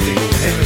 everlasting.